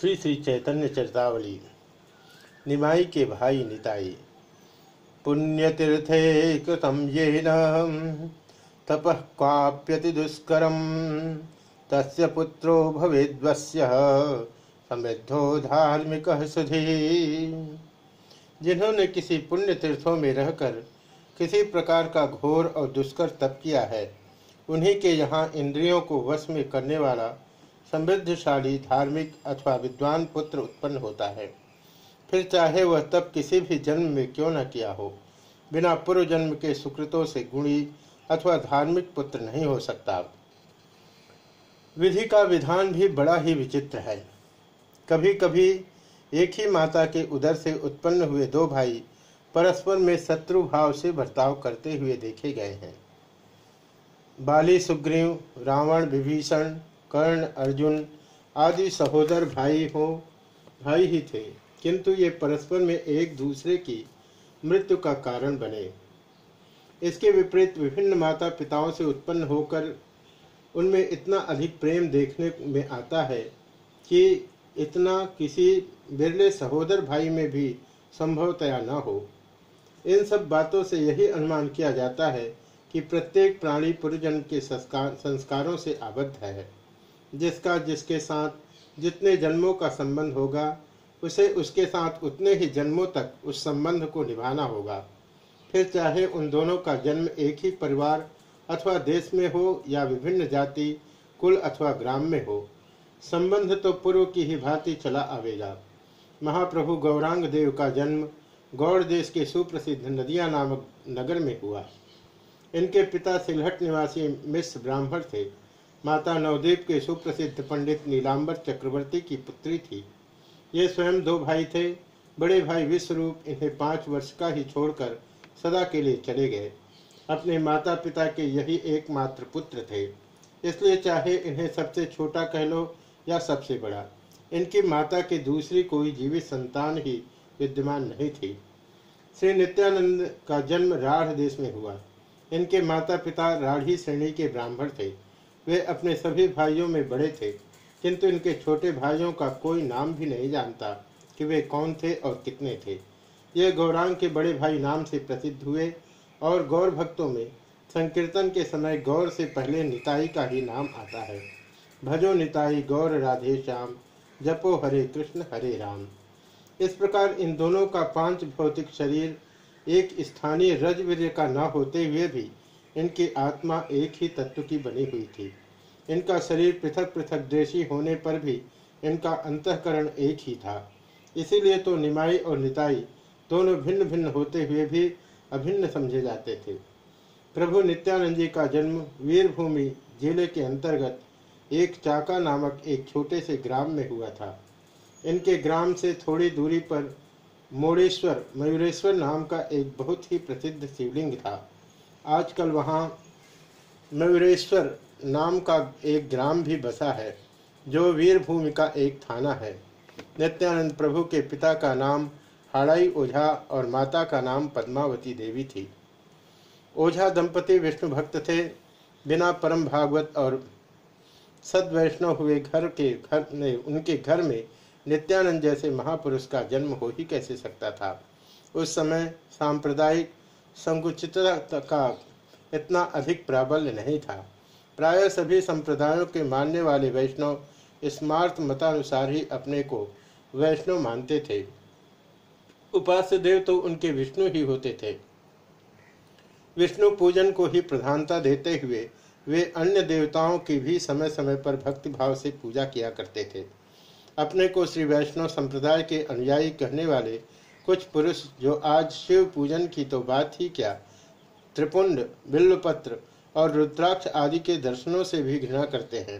श्री श्री चैतन्य चरतावली। निमाई के भाई निताई। पुण्यतीर्थे कृतम येन तपः क्वाप्यति दुष्करम तस्य पुत्रो भवेद्वस्य, समृद्धो धार्मिक सुधी। जिन्होंने किसी पुण्य तीर्थों में रहकर किसी प्रकार का घोर और दुष्कर तप किया है, उन्हीं के यहाँ इंद्रियों को वश में करने वाला समृद्धशाली, धार्मिक अथवा विद्वान पुत्र उत्पन्न होता है। फिर चाहे वह तब किसी भी जन्म में क्यों न किया हो, बिना पूर्व जन्म के सुकृतों से गुणी अथवा धार्मिक पुत्र नहीं हो सकता। विधि का विधान भी बड़ा ही विचित्र है। कभी कभी एक ही माता के उदर से उत्पन्न हुए दो भाई परस्पर में शत्रु भाव से बर्ताव करते हुए देखे गए हैं। बाली, सुग्रीव, रावण, विभीषण कर्ण, अर्जुन आदि सहोदर भाई हो, भाई ही थे। किंतु ये परस्पर में एक दूसरे की मृत्यु का कारण बने। इसके विपरीत विभिन्न माता पिताओं से उत्पन्न होकर उनमें इतना अधिक प्रेम देखने में आता है कि इतना किसी बिरले सहोदर भाई में भी संभवतया न हो। इन सब बातों से यही अनुमान किया जाता है कि प्रत्येक प्राणी पुरजन के संस्कार संस्कारों से आबद्ध है। जिसका जिसके साथ जितने जन्मों का संबंध होगा, उसे उसके साथ उतने ही जन्मों तक उस संबंध को निभाना होगा। फिर चाहे उन दोनों का जन्म एक ही परिवार अथवा देश में हो या विभिन्न जाति, कुल अथवा ग्राम में हो, संबंध तो पूर्व की ही भांति चला आवेगा। महाप्रभु गौरांग देव का जन्म गौड़ देश के सुप्रसिद्ध नदिया नामक नगर में हुआ। इनके पिता सिलहट निवासी मिश्र ब्राह्मण थे। माता नवदीप के सुप्रसिद्ध पंडित नीलांबर चक्रवर्ती की पुत्री थी। ये स्वयं दो भाई थे। बड़े भाई विश्वरूप इन्हें पाँच वर्ष का ही छोड़कर सदा के लिए चले गए। अपने माता पिता के यही एकमात्र पुत्र थे। इसलिए चाहे इन्हें सबसे छोटा कह लो या सबसे बड़ा, इनकी माता के दूसरी कोई जीवित संतान ही विद्यमान नहीं थी। श्री नित्यानंद का जन्म राढ़ देश में हुआ। इनके माता पिता राढ़ी श्रेणी के ब्राह्मण थे। वे अपने सभी भाइयों में बड़े थे, किंतु इनके छोटे भाइयों का कोई नाम भी नहीं जानता कि वे कौन थे और कितने थे। ये गौरांग के बड़े भाई नाम से प्रसिद्ध हुए और गौर भक्तों में संकीर्तन के समय गौर से पहले निताई का ही नाम आता है। भजो निताई, गौर राधे श्याम, जपो हरे कृष्ण, हरे राम। इस प्रकार इन दोनों का पाँच भौतिक शरीर एक स्थानीय रजवीर्य का न होते हुए भी इनकी आत्मा एक ही तत्व की बनी हुई थी। इनका शरीर पृथक पृथक देशी होने पर भी इनका अंतकरण एक ही था। इसीलिए तो निमाई और निताई दोनों भिन्न भिन्न होते हुए भी अभिन्न समझे जाते थे। प्रभु नित्यानंद जी का जन्म वीरभूमि ज़िले के अंतर्गत एक चाका नामक एक छोटे से ग्राम में हुआ था। इनके ग्राम से थोड़ी दूरी पर मोड़ेश्वर, मयूरेश्वर नाम का एक बहुत ही प्रसिद्ध शिवलिंग था। आजकल वहाँ मयूरेश्वर नाम का एक ग्राम भी बसा है, जो वीरभूमि का एक थाना है। नित्यानंद प्रभु के पिता का नाम हाड़ाई ओझा और माता का नाम पद्मावती देवी थी। ओझा दंपति विष्णु भक्त थे। बिना परम भागवत और सदवैष्णव हुए घर के घर में, उनके घर में नित्यानंद जैसे महापुरुष का जन्म हो ही कैसे सकता था? उस समय सांप्रदायिक संकुचितता का इतना अधिक प्राबल्य नहीं था। प्राय सभी संप्रदायों के मानने वाले वैष्णव स्मार्थ मतानुसार ही अपने को वैष्णव मानते थे। उपास्य देव तो उनके विष्णु ही होते थे। विष्णु पूजन को ही प्रधानता देते हुए वे अन्य देवताओं की भी समय समय पर भक्ति भाव से पूजा किया करते थे। अपने को श्री वैष्णव संप्रदाय के अनुयायी कहने वाले कुछ पुरुष जो आज शिव पूजन की तो बात ही क्या? त्रिपुंड बिल्वपत्र और रुद्राक्ष आदि के दर्शनों से भी घृणा करते हैं।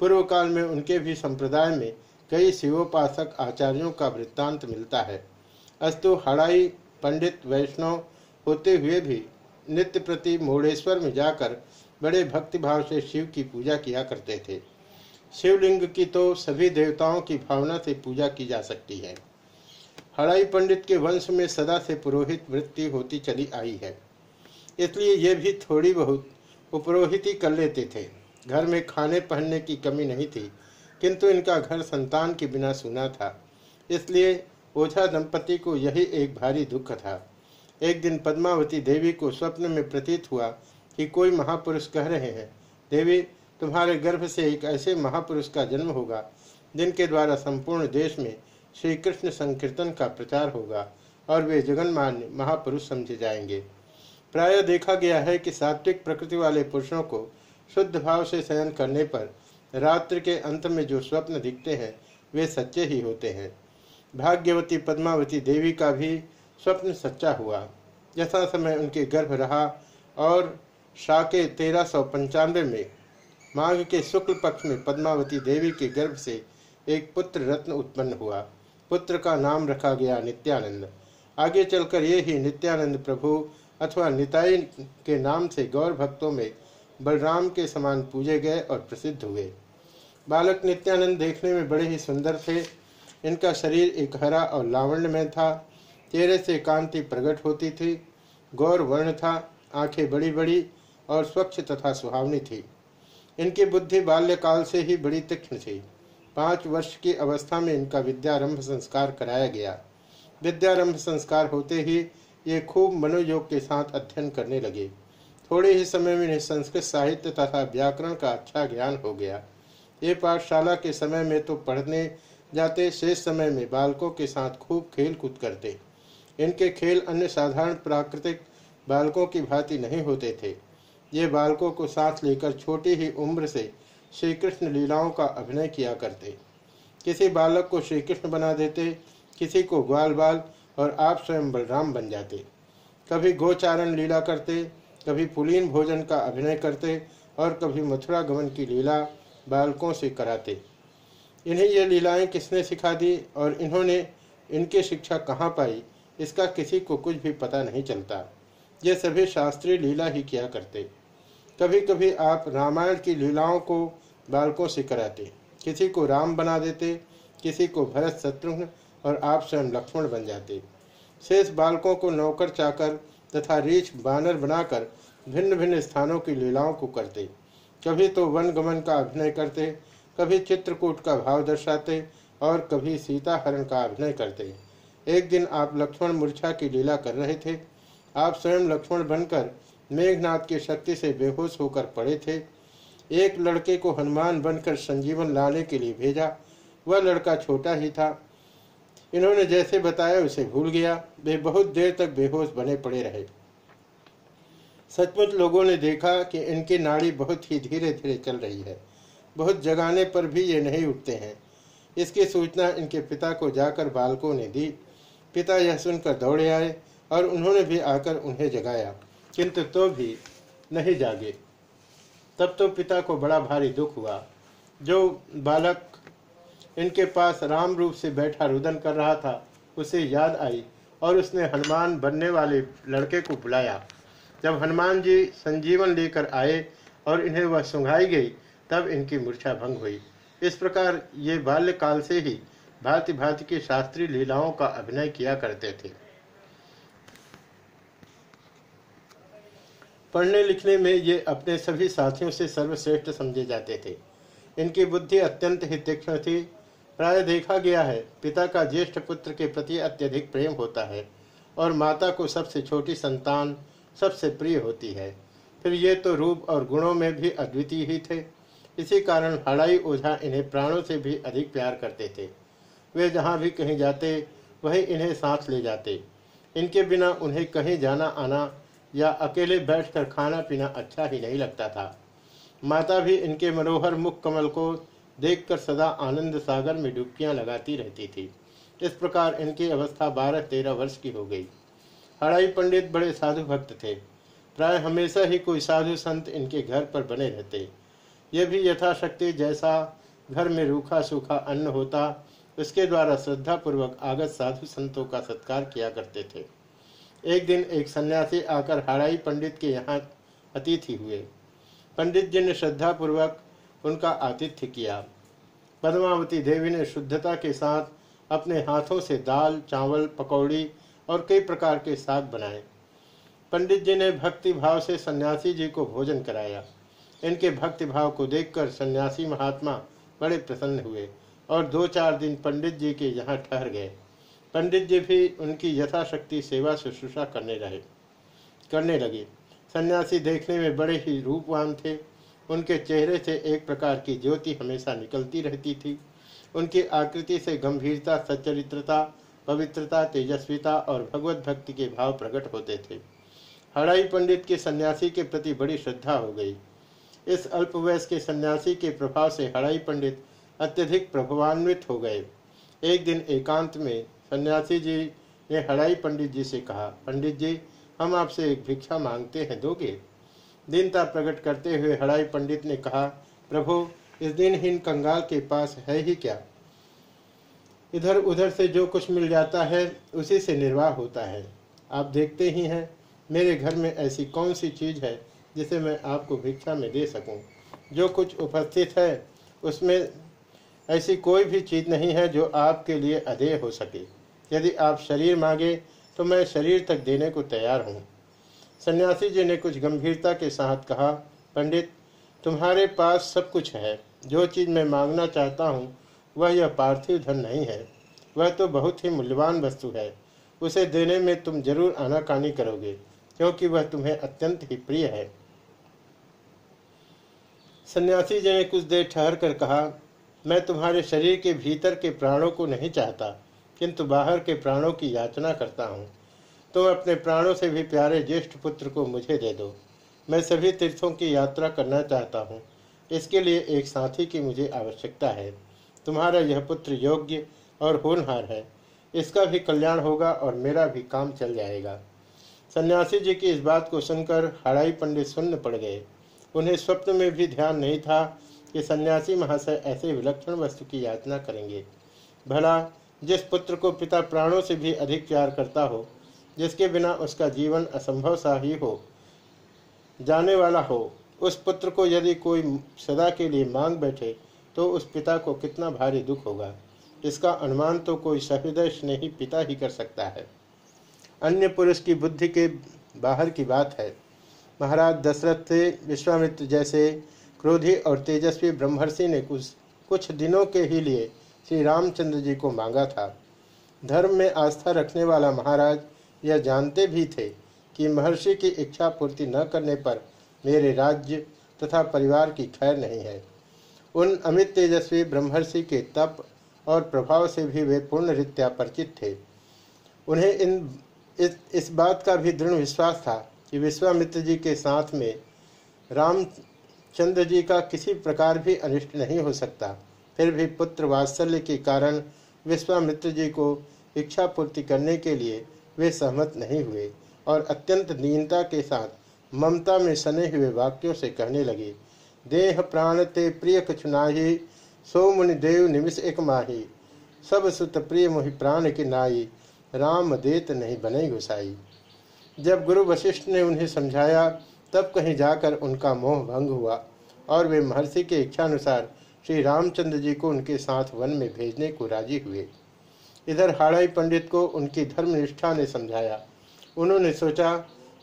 पूर्व काल में उनके भी संप्रदाय में कई शिवोपासक आचार्यों का वृत्तांत मिलता है। अस्तु हड़ाई पंडित वैष्णव होते हुए भी नित्य प्रति मोड़ेश्वर में जाकर बड़े भक्तिभाव से शिव की पूजा किया करते थे। शिवलिंग की तो सभी देवताओं की भावना से पूजा की जा सकती है। हड़ाई पंडित के वंश में सदा से पुरोहित वृत्ति होती चली आई है। इसलिए ये भी थोड़ी बहुत उपरोहित कर लेते थे। घर में खाने पहनने की कमी नहीं थी, किंतु इनका घर संतान के बिना सुना था। इसलिए ओझा दंपति को यही एक भारी दुख था। एक दिन पद्मावती देवी को स्वप्न में प्रतीत हुआ कि कोई महापुरुष कह रहे हैं, देवी, तुम्हारे गर्भ से एक ऐसे महापुरुष का जन्म होगा, जिनके द्वारा संपूर्ण देश में श्री कृष्ण संकीर्तन का प्रचार होगा और वे जगन्मान्य महापुरुष समझे जाएँगे। प्राय देखा गया है कि सात्विक प्रकृति वाले पुरुषों को शुद्ध भाव से शयन करने पर रात्रि के अंत में जो स्वप्न दिखते हैं, वे सच्चे ही होते हैं। भाग्यवती पद्मावती देवी का भी स्वप्न सच्चा हुआ। यथा समय उनके गर्भ रहा और शाके तेरह सौ पंचानवे में माघ के शुक्ल पक्ष में पद्मावती देवी के गर्भ से एक पुत्र रत्न उत्पन्न हुआ। पुत्र का नाम रखा गया नित्यानंद। आगे चलकर ये ही नित्यानंद प्रभु अथवा निताई के नाम से गौर भक्तों में बलराम के समान पूजे गए और प्रसिद्ध हुए। बालक नित्यानंद देखने में बड़े ही सुंदर थे। इनका शरीर एक हरा और लावण्य में था। चेहरे से कांति प्रकट होती थी। गौर वर्ण था। आँखें बड़ी बड़ी और स्वच्छ तथा सुहावनी थी। इनकी बुद्धि बाल्यकाल से ही बड़ी तीक्ष्ण थी। पाँच वर्ष की अवस्था में इनका विद्यारंभ संस्कार कराया गया। विद्यारंभ संस्कार होते ही ये खूब मनोयोग के साथ अध्ययन करने लगे। थोड़े ही समय में इन्हें संस्कृत साहित्य तथा व्याकरण का अच्छा ज्ञान हो गया। ये पाठशाला के समय में तो पढ़ने जाते, शेष समय में बालकों के साथ खूब खेल कूद करते। इनके खेल अन्य साधारण प्राकृतिक बालकों की भांति नहीं होते थे। ये बालकों को साथ लेकर छोटी ही उम्र से श्री कृष्ण लीलाओं का अभिनय किया करते। किसी बालक को श्री कृष्ण बना देते, किसी को ग्वाल बाल और आप स्वयं बलराम बन जाते। कभी गोचारण लीला करते, कभी पुलीन भोजन का अभिनय करते और कभी मथुरा गमन की लीला बालकों से कराते। इन्हें ये लीलाएँ किसने सिखा दी और इन्होंने इनकी शिक्षा कहाँ पाई, इसका किसी को कुछ भी पता नहीं चलता। ये सभी शास्त्रीय लीला ही किया करते। कभी कभी आप रामायण की लीलाओं को बालकों से कराते, किसी को राम बना देते, किसी को भरत शत्रुघ्न और आप स्वयं लक्ष्मण बन जाते। शेष बालकों को नौकर चाकर तथा रीछ बानर बनाकर भिन्न भिन्न स्थानों की लीलाओं को करते। कभी तो वन गमन का अभिनय करते, कभी चित्रकूट का भाव दर्शाते और कभी सीता हरण का अभिनय करते। एक दिन आप लक्ष्मण मूर्छा की लीला कर रहे थे। आप स्वयं लक्ष्मण बनकर मेघनाथ के शक्ति से बेहोश होकर पड़े थे। एक लड़के को हनुमान बनकर संजीवन लाने के लिए भेजा। वह लड़का छोटा ही था। इन्होंने जैसे बताया उसे भूल गया। वे बहुत देर तक बेहोश बने पड़े रहे। सचमुच लोगों ने देखा कि इनकी नाड़ी बहुत ही धीरे धीरे चल रही है। बहुत जगाने पर भी ये नहीं उठते हैं। इसकी सूचना इनके पिता को जाकर बालकों ने दी। पिता यह सुनकर दौड़े आए और उन्होंने भी आकर उन्हें जगाया। किंतु तो भी नहीं जागे। तब तो पिता को बड़ा भारी दुख हुआ। जो बालक इनके पास राम रूप से बैठा रुदन कर रहा था, उसे याद आई और उसने हनुमान बनने वाले लड़के को बुलाया। जब हनुमान जी संजीवन लेकर आए और इन्हें वह सुंघाई गई, तब इनकी मूर्छा भंग हुई। इस प्रकार ये बाल्यकाल से ही भांति भांति की शास्त्रीय लीलाओं का अभिनय किया करते थे। पढ़ने लिखने में ये अपने सभी साथियों से सर्वश्रेष्ठ समझे जाते थे। इनकी बुद्धि अत्यंत ही तीक्ष्ण थी। प्राय देखा गया है, पिता का ज्येष्ठ पुत्र के प्रति अत्यधिक प्रेम होता है और माता को सबसे छोटी संतान सबसे प्रिय होती है। फिर ये तो रूप और गुणों में भी अद्वितीय ही थे। इसी कारण हड़ाई ओझा इन्हें प्राणों से भी अधिक प्यार करते थे। वे जहाँ भी कहीं जाते, वही इन्हें सांस ले जाते। इनके बिना उन्हें कहीं जाना आना या अकेले बैठकर खाना पीना अच्छा ही नहीं लगता था। माता भी इनके मनोहर मुख कमल को देखकर सदा आनंद सागर में डुबकियाँ लगाती रहती थी। इस प्रकार इनकी अवस्था बारह तेरह वर्ष की हो गई। हड़ाई पंडित बड़े साधु भक्त थे। प्राय हमेशा ही कोई साधु संत इनके घर पर बने रहते। ये भी यथाशक्ति जैसा घर में रूखा सूखा अन्न होता उसके द्वारा श्रद्धापूर्वक आगत साधु संतों का सत्कार किया करते थे। एक दिन एक सन्यासी आकर हड़ाई पंडित के यहाँ अतिथि हुए। पंडित जी ने श्रद्धापूर्वक उनका आतिथ्य किया। पद्मावती देवी ने शुद्धता के साथ अपने हाथों से दाल, चावल, पकौड़ी और कई प्रकार के साग बनाए। पंडित जी ने भक्ति भाव से सन्यासी जी को भोजन कराया। इनके भक्ति भाव को देखकर सन्यासी महात्मा बड़े प्रसन्न हुए और दो चार दिन पंडित जी के यहाँ ठहर गए। पंडित जी भी उनकी यथाशक्ति सेवा शुश्रूषा करने रहे, करने लगे। सन्यासी देखने में बड़े ही रूपवान थे। उनके चेहरे से एक प्रकार की ज्योति हमेशा निकलती रहती थी। उनकी आकृति से गंभीरता, सच्चरित्रता, पवित्रता, तेजस्विता और भगवत भक्ति के भाव प्रकट होते थे। हड़ाई पंडित के सन्यासी के प्रति बड़ी श्रद्धा हो गई। इस अल्प वयस के सन्यासी के प्रभाव से हड़ाई पंडित अत्यधिक प्रभावान्वित हो गए। एक दिन एकांत में सन्यासी जी ने हड़ाई पंडित जी से कहा, पंडित जी, हम आपसे एक भिक्षा मांगते हैं, दोगे? दीनता प्रकट करते हुए हड़ाई पंडित ने कहा, प्रभु, इस दिन दिनहीन कंगाल के पास है ही क्या? इधर उधर से जो कुछ मिल जाता है, उसी से निर्वाह होता है। आप देखते ही हैं, मेरे घर में ऐसी कौन सी चीज़ है, जिसे मैं आपको भिक्षा में दे सकूँ? जो कुछ उपस्थित है, उसमें ऐसी कोई भी चीज़ नहीं है, जो आपके लिए अधेय हो सके। यदि आप शरीर मांगे तो मैं शरीर तक देने को तैयार हूँ। सन्यासी जी ने कुछ गंभीरता के साथ कहा, पंडित, तुम्हारे पास सब कुछ है। जो चीज़ मैं मांगना चाहता हूँ, वह यह पार्थिव धन नहीं है। वह तो बहुत ही मूल्यवान वस्तु है। उसे देने में तुम ज़रूर आनाकानी करोगे, क्योंकि वह तुम्हें अत्यंत ही प्रिय है। सन्यासी जी ने कुछ देर ठहर कर कहा, मैं तुम्हारे शरीर के भीतर के प्राणों को नहीं चाहता। किंतु बाहर के प्राणों की याचना करता हूँ। तुम अपने प्राणों से भी प्यारे ज्येष्ठ पुत्र को मुझे दे दो। मैं सभी तीर्थों की यात्रा करना चाहता हूँ। इसके लिए एक साथी की मुझे आवश्यकता है। तुम्हारा यह पुत्र योग्य और होनहार है। इसका भी कल्याण होगा और मेरा भी काम चल जाएगा। सन्यासी जी की इस बात को सुनकर हड़ाई पंडित सुन्न पड़ गए। उन्हें स्वप्न में भी ध्यान नहीं था कि सन्यासी महाशय ऐसे विलक्षण वस्तु की याचना करेंगे। भला जिस पुत्र को पिता प्राणों से भी अधिक प्यार करता हो, जिसके बिना उसका जीवन असंभव सा ही हो, जाने वाला हो, उस पुत्र को यदि कोई सदा के लिए मांग बैठे तो उस पिता को कितना भारी दुख होगा। इसका अनुमान तो कोई सहृदय स्नेही पिता ही कर सकता है। अन्य पुरुष की बुद्धि के बाहर की बात है। महाराज दशरथ से विश्वामित्र जैसे क्रोधी और तेजस्वी ब्रह्मर्षि ने कुछ कुछ दिनों के ही लिए श्री रामचंद्र जी को मांगा था। धर्म में आस्था रखने वाला महाराज यह जानते भी थे कि महर्षि की इच्छा पूर्ति न करने पर मेरे राज्य तथा परिवार की खैर नहीं है। उन अमित तेजस्वी ब्रह्मर्षि के तप और प्रभाव से भी वे पूर्ण रीत्या परिचित थे। उन्हें इन इस, इस बात का भी दृढ़ विश्वास था कि विश्वामित्र जी के साथ में रामचंद्र जी का किसी प्रकार भी अनिष्ट नहीं हो सकता। फिर भी पुत्र वात्सल्य के कारण विश्वामित्र जी को इच्छा पूर्ति करने के लिए वे सहमत नहीं हुए और अत्यंत दीनता के साथ ममता में सने हुए वाक्यों से कहने लगे, देह प्राण ते प्रिय कछुनाही सो मुनि देव निमिष एक माही। सब सुत प्रिय मुहि प्राण की नाई, राम देत नहीं बने घुसाई जब गुरु वशिष्ठ ने उन्हें समझाया, तब कहीं जाकर उनका मोह भंग हुआ और वे महर्षि के इच्छानुसार श्री रामचंद्र जी को उनके साथ वन में भेजने को राज़ी हुए। इधर हाड़ाई पंडित को उनकी धर्मनिष्ठा ने समझाया। उन्होंने सोचा,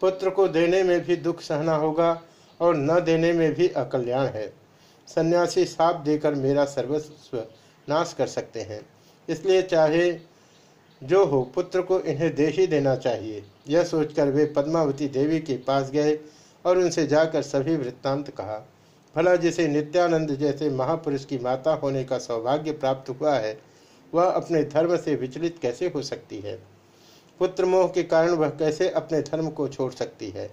पुत्र को देने में भी दुख सहना होगा और न देने में भी अकल्याण है। सन्यासी साप देकर मेरा सर्वस्व नाश कर सकते हैं। इसलिए चाहे जो हो, पुत्र को इन्हें दे ही देना चाहिए। यह सोचकर वे पद्मावती देवी के पास गए और उनसे जाकर सभी वृत्तांत कहा। भला जिसे नित्यानंद जैसे महापुरुष की माता होने का सौभाग्य प्राप्त हुआ है, वह अपने धर्म से विचलित कैसे हो सकती है? पुत्र मोह के कारण वह कैसे अपने धर्म को छोड़ सकती है?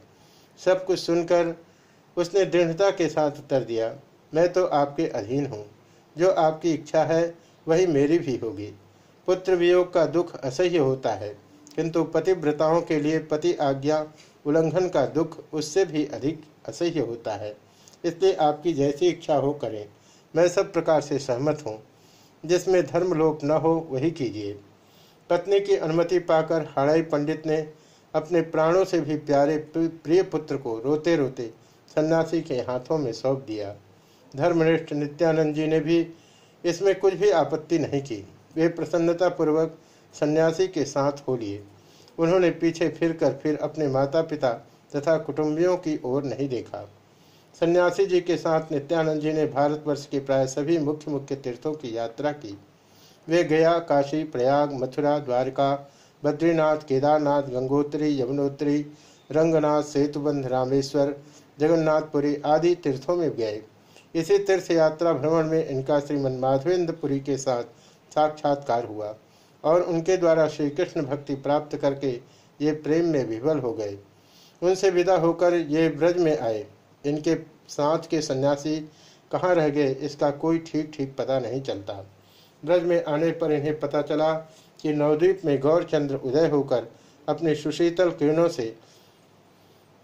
सब कुछ सुनकर उसने दृढ़ता के साथ उत्तर दिया, मैं तो आपके अधीन हूँ। जो आपकी इच्छा है, वही मेरी भी होगी। पुत्र वियोग का दुख असह्य होता है, किंतु पतिव्रताओं के लिए पति आज्ञा उल्लंघन का दुख उससे भी अधिक असह्य होता है। इसलिए आपकी जैसी इच्छा हो करें। मैं सब प्रकार से सहमत हूँ। जिसमें धर्मलोप न हो, वही कीजिए। पत्नी की अनुमति पाकर हाड़ाई पंडित ने अपने प्राणों से भी प्यारे प्रिय पुत्र को रोते रोते सन्यासी के हाथों में सौंप दिया। धर्मनिष्ठ नित्यानंद जी ने भी इसमें कुछ भी आपत्ति नहीं की। वे प्रसन्नतापूर्वक सन्यासी के साथ हो लिए। उन्होंने पीछे फिरकर फिर अपने माता पिता तथा कुटुंबियों की ओर नहीं देखा। सन्यासी जी के साथ नित्यानंद जी ने भारतवर्ष के प्राय सभी मुख्य मुख्य तीर्थों की यात्रा की। वे गया, काशी, प्रयाग, मथुरा, द्वारका, बद्रीनाथ, केदारनाथ, गंगोत्री, यमुनोत्री, रंगनाथ, सेतुबंध, रामेश्वर, जगन्नाथपुरी आदि तीर्थों में गए। इसी तीर्थ यात्रा भ्रमण में इनका श्रीमद माधवेंद्रपुरी के साथ साक्षात्कार हुआ और उनके द्वारा श्री कृष्ण भक्ति प्राप्त करके ये प्रेम में विवल हो गए। उनसे विदा होकर ये ब्रज में आए। इनके साथ के सन्यासी कहाँ रह गए, इसका कोई ठीक ठीक पता नहीं चलता। ब्रज में आने पर इन्हें पता चला कि नवद्वीप में गौरचंद्र उदय होकर अपने सुशीतल किरणों से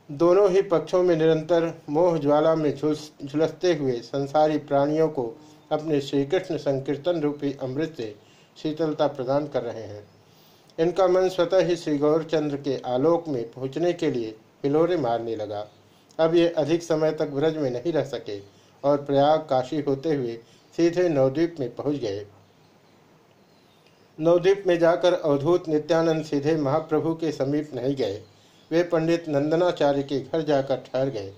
दोनों ही पक्षों में निरंतर मोह ज्वाला में झुलसते हुए संसारी प्राणियों को अपने श्री कृष्ण संकीर्तन रूपी अमृत से शीतलता प्रदान कर रहे हैं। इनका मन स्वतः ही श्री गौरचंद्र के आलोक में पहुँचने के लिए पिलोरे मारने लगा। अब ये अधिक समय तक ब्रज में नहीं रह सके और प्रयाग काशी होते हुए सीधे नवद्वीप में पहुँच गए। नवद्वीप में जाकर अवधूत नित्यानंद सीधे महाप्रभु के समीप नहीं गए। वे पंडित नंदनाचार्य के घर जाकर ठहर गए।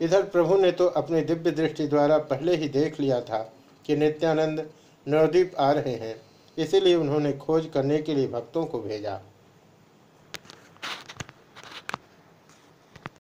इधर प्रभु ने तो अपनी दिव्य दृष्टि द्वारा पहले ही देख लिया था कि नित्यानंद नवद्वीप आ रहे हैं, इसीलिए उन्होंने खोज करने के लिए भक्तों को भेजा।